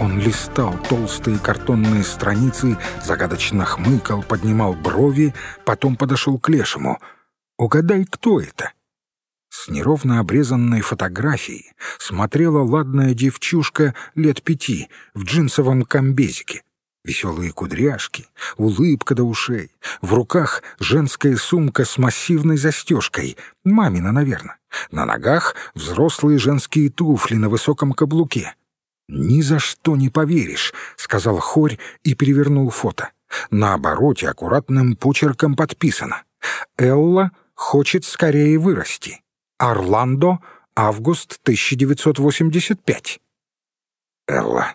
Он листал толстые картонные страницы, загадочно хмыкал, поднимал брови, потом подошел к Лешему. «Угадай, кто это?» С неровно обрезанной фотографией смотрела ладная девчушка лет пяти в джинсовом комбезике. Веселые кудряшки, улыбка до ушей, в руках женская сумка с массивной застежкой, мамина, наверное. На ногах взрослые женские туфли на высоком каблуке. «Ни за что не поверишь», — сказал Хорь и перевернул фото. На обороте аккуратным почерком подписано. «Элла хочет скорее вырасти. Орландо, август 1985». «Элла,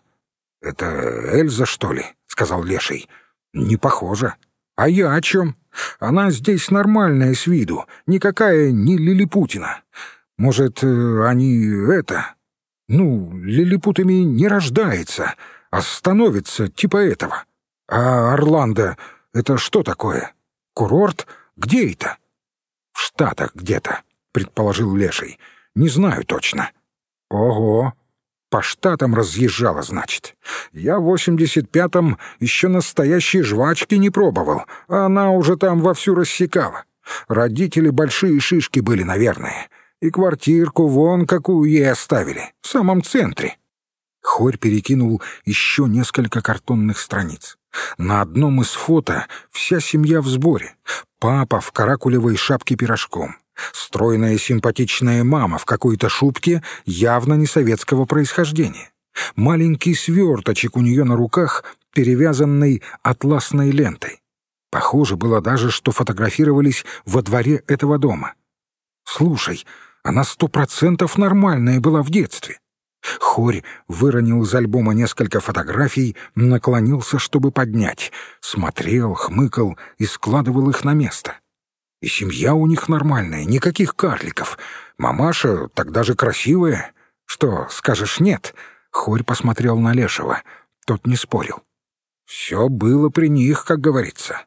это Эльза, что ли?» — сказал Леший. «Не похоже. А я о чем? Она здесь нормальная с виду, никакая не Лилипутина. Может, э, они это, ну, лилипутами не рождается, а становится типа этого. А Орландо — это что такое? Курорт? Где это? В Штатах где-то, предположил Леший. Не знаю точно. Ого! По штатам разъезжала, значит. Я в восемьдесят пятом еще настоящей жвачки не пробовал, а она уже там вовсю рассекала. Родители большие шишки были, наверное и квартирку вон какую ей оставили, в самом центре. Хорь перекинул еще несколько картонных страниц. На одном из фото вся семья в сборе. Папа в каракулевой шапке пирожком. Стройная симпатичная мама в какой-то шубке явно не советского происхождения. Маленький сверточек у нее на руках, перевязанный атласной лентой. Похоже было даже, что фотографировались во дворе этого дома. «Слушай, она сто процентов нормальная была в детстве. Хорь выронил из альбома несколько фотографий, наклонился, чтобы поднять. Смотрел, хмыкал и складывал их на место. И семья у них нормальная, никаких карликов. Мамаша тогда же красивая. Что, скажешь нет? Хорь посмотрел на Лешего. Тот не спорил. Все было при них, как говорится.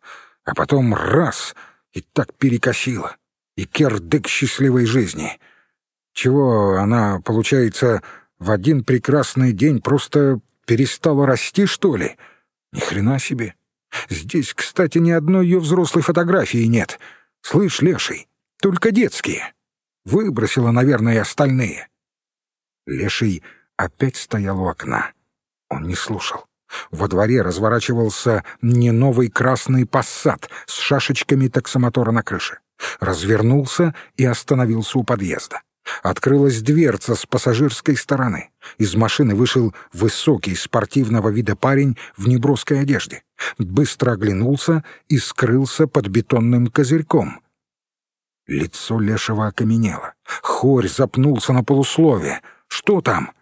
А потом раз — и так перекосило. И кердык счастливой жизни — чего она, получается, в один прекрасный день просто перестала расти, что ли? Ни хрена себе. Здесь, кстати, ни одной ее взрослой фотографии нет. Слышь, леший, только детские. Выбросила, наверное, остальные. Леший опять стоял у окна. Он не слушал. Во дворе разворачивался не новый красный пассат с шашечками таксомотора на крыше. Развернулся и остановился у подъезда. Открылась дверца с пассажирской стороны. Из машины вышел высокий спортивного вида парень в неброской одежде. Быстро оглянулся и скрылся под бетонным козырьком. Лицо Лешего окаменело. Хорь запнулся на полуслове. «Что там?»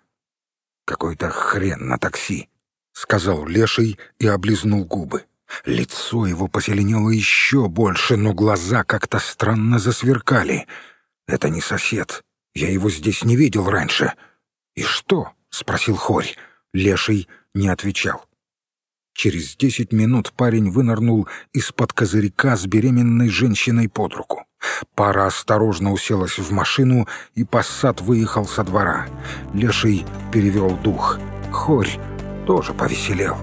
«Какой-то хрен на такси», — сказал Леший и облизнул губы. Лицо его позеленело еще больше, но глаза как-то странно засверкали. «Это не сосед. Я его здесь не видел раньше». «И что?» — спросил Хорь. Леший не отвечал. Через десять минут парень вынырнул из-под козырька с беременной женщиной под руку. Пара осторожно уселась в машину, и пассат выехал со двора. Леший перевел дух. Хорь тоже повеселел.